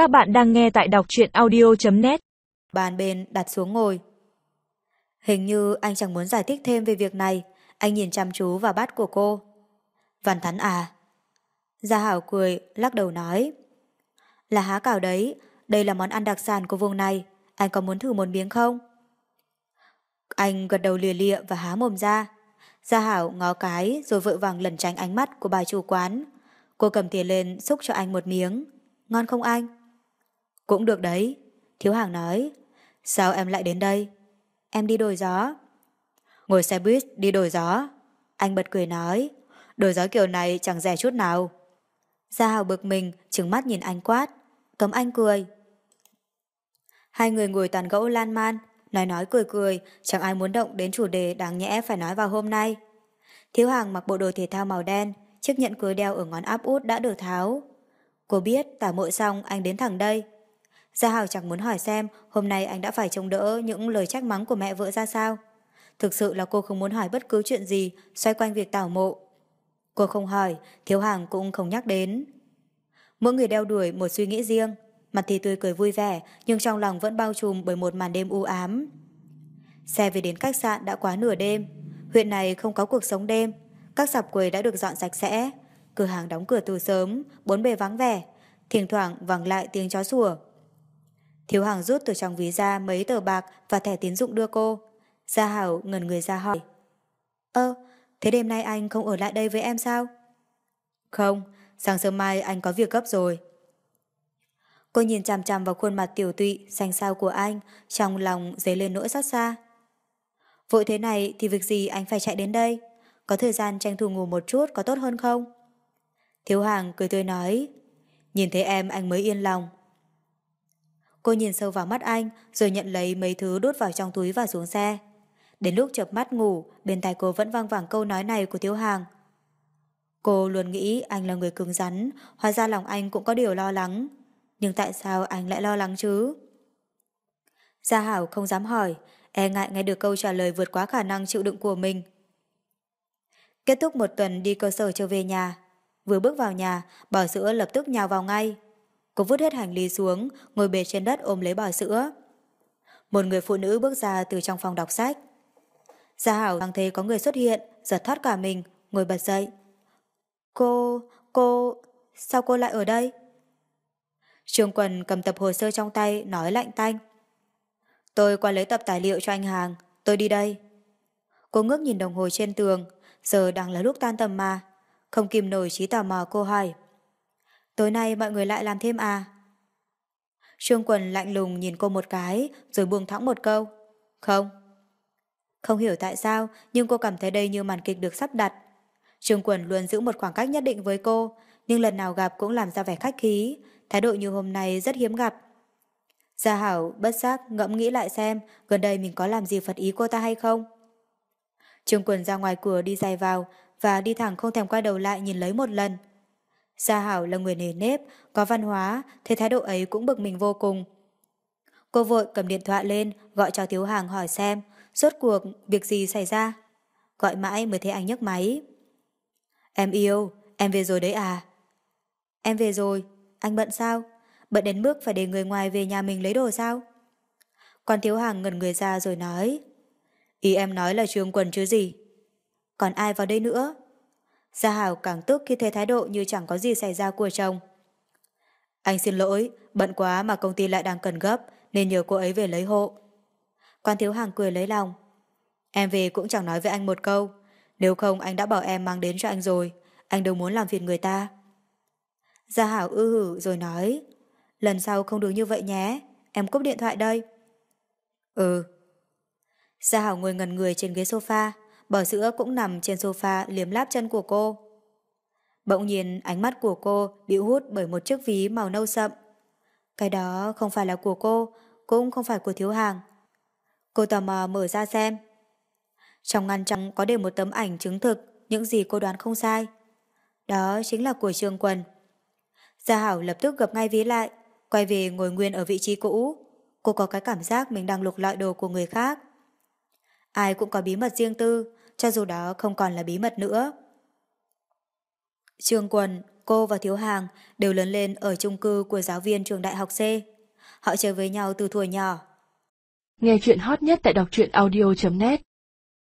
Các bạn đang nghe tại đọc truyện audio.net Bàn bên đặt xuống ngồi. Hình như anh chẳng muốn giải thích thêm về việc này. Anh nhìn chăm chú vào bát của cô. Văn Thắn à? Gia Hảo cười, lắc đầu nói. Là há cảo đấy, đây là món ăn đặc sản của vùng này. Anh có muốn thử một miếng không? Anh gật đầu lìa lịa và há mồm ra. Gia Hảo ngó cái rồi vội vàng lẩn tránh ánh mắt của bà chủ quán. Cô cầm tiền lên xúc cho anh một miếng. Ngon không anh? Cũng được đấy. Thiếu hàng nói. Sao em lại đến đây? Em đi đổi gió. Ngồi xe buýt đi đổi gió. Anh bật cười nói. Đổi gió kiểu này chẳng rẻ chút nào. Gia hào bực mình, trừng mắt nhìn anh quát. Cấm anh cười. Hai người ngồi toàn gẫu lan man, nói nói cười cười, chẳng ai muốn động đến chủ đề đáng nhẽ phải nói vào hôm nay. Thiếu hàng mặc bộ đồ thể thao màu đen, chiếc nhẫn cưới đeo ở ngón áp út đã được tháo. Cô biết tả mội xong anh đến thẳng đây. Gia Hảo chẳng muốn hỏi xem hôm nay anh đã phải chống đỡ những lời trách mắng của mẹ vợ ra sao. Thực sự là cô không muốn hỏi bất cứ chuyện gì xoay quanh việc tảo mộ. Cô không hỏi, thiếu hàng cũng không nhắc đến. Mỗi người đeo đuổi một suy nghĩ riêng, mặt thì tươi cười vui vẻ nhưng trong lòng vẫn bao trùm bởi một màn đêm u ám. Xe về đến khách sạn đã quá nửa đêm, huyện này không có cuộc sống đêm, các sạp quầy đã được dọn sạch sẽ, cửa hàng đóng cửa từ sớm, bốn bề vắng vẻ, thỉnh thoảng vẳng lại tiếng chó sủa. Thiếu hàng rút từ trong ví ra mấy tờ bạc và thẻ tín dụng đưa cô. Gia Hảo ngần người ra hỏi. Ơ, thế đêm nay anh không ở lại đây với em sao? Không, sáng sớm mai anh có việc gấp rồi. Cô nhìn chằm chằm vào khuôn mặt tiểu tụy, xanh xao của anh, trong lòng dấy lên nỗi xót xa. Vội thế này thì việc gì anh phải chạy đến đây? Có thời gian tranh thủ ngủ một chút có tốt hơn không? Thiếu hàng cười tươi nói, nhìn thấy em anh mới yên lòng. Cô nhìn sâu vào mắt anh rồi nhận lấy mấy thứ đút vào trong túi và xuống xe. Đến lúc chợp mắt ngủ, bên tai cô vẫn vang vẳng câu nói này của thiếu hàng. Cô luôn nghĩ anh là người cứng rắn, hóa ra lòng anh cũng có điều lo lắng. Nhưng tại sao anh lại lo lắng chứ? Gia Hảo không dám hỏi, e ngại nghe được câu trả lời vượt quá khả năng chịu đựng của mình. Kết thúc một tuần đi cơ sở trở về nhà. Vừa bước vào nhà, bỏ sữa lập tức nhào vào ngay. Cô vứt hết hành lý xuống, ngồi bệt trên đất ôm lấy bò sữa. Một người phụ nữ bước ra từ trong phòng đọc sách. Gia Hảo đang thấy có người xuất hiện, giật thoát cả mình, ngồi bật dậy. Cô, cô, sao cô lại ở đây? Trương Quần cầm tập hồ sơ trong tay, nói lạnh tanh. Tôi qua lấy tập tài liệu cho anh hàng, tôi đi đây. Cô ngước nhìn đồng hồ trên tường, giờ đang là lúc tan tầm mà. Không kìm nổi trí tò mò cô hỏi. Tối nay mọi người lại làm thêm à? Trương Quần lạnh lùng nhìn cô một cái, rồi buông thõng một câu. Không. Không hiểu tại sao, nhưng cô cảm thấy đây như màn kịch được sắp đặt. Trương Quần luôn giữ một khoảng cách nhất định với cô, nhưng lần nào gặp cũng làm ra vẻ khách khí, thái độ như hôm nay rất hiếm gặp. Gia Hảo bất giác ngẫm nghĩ lại xem gần đây mình có làm gì phật ý cô ta hay không. Trương Quần ra ngoài cửa đi giày vào và đi thẳng không thèm quay đầu lại nhìn lấy một lần. Gia Hảo là người nề nếp, có văn hóa, thế thái độ ấy cũng bực mình vô cùng. Cô vội cầm điện thoại lên, gọi cho thiếu hàng hỏi xem, rốt cuộc việc gì xảy ra. Gọi mãi mới thấy anh nhấc máy. Em yêu, em về rồi đấy à? Em về rồi, anh bận sao? Bận đến mức phải để người ngoài về nhà mình lấy đồ sao? Còn thiếu hàng ngẩn người ra rồi nói. Ý em nói là trường quần chứ gì? Còn ai vào đây nữa? Gia Hảo càng tức khi thấy thái độ như chẳng có gì xảy ra của chồng. Anh xin lỗi, bận quá mà công ty lại đang cần gấp nên nhờ cô ấy về lấy hộ. Quan thiếu hàng cười lấy lòng. Em về cũng chẳng nói với anh một câu. Nếu không anh đã bảo em mang đến cho anh rồi. Anh đâu muốn làm phiền người ta. Gia Hảo ư hử rồi nói. Lần sau không được như vậy nhé. Em cúp điện thoại đây. Ừ. Gia Hảo ngồi ngần người trên ghế sofa. Bò sữa cũng nằm trên sofa liếm láp chân của cô. Bỗng nhiên ánh mắt của cô bị hút bởi một chiếc ví màu nâu sậm. Cái đó không phải là của cô, cũng không phải của thiếu hàng. Cô tò mò mở ra xem. Trong ngăn trong có để một tấm ảnh chứng thực những gì cô đoán không sai. Đó chính là của Trương Quần. Gia Hảo lập tức gập ngay ví lại, quay về ngồi nguyên ở vị trí cũ. Cô có cái cảm giác mình đang lục lọi đồ của người khác. Ai cũng có bí mật riêng tư, cho dù đó không còn là bí mật nữa. Trương Quân, cô và Thiếu Hàng đều lớn lên ở chung cư của giáo viên trường đại học C. Họ chơi với nhau từ thuở nhỏ. Nghe chuyện hot nhất tại đọc truyện audio.net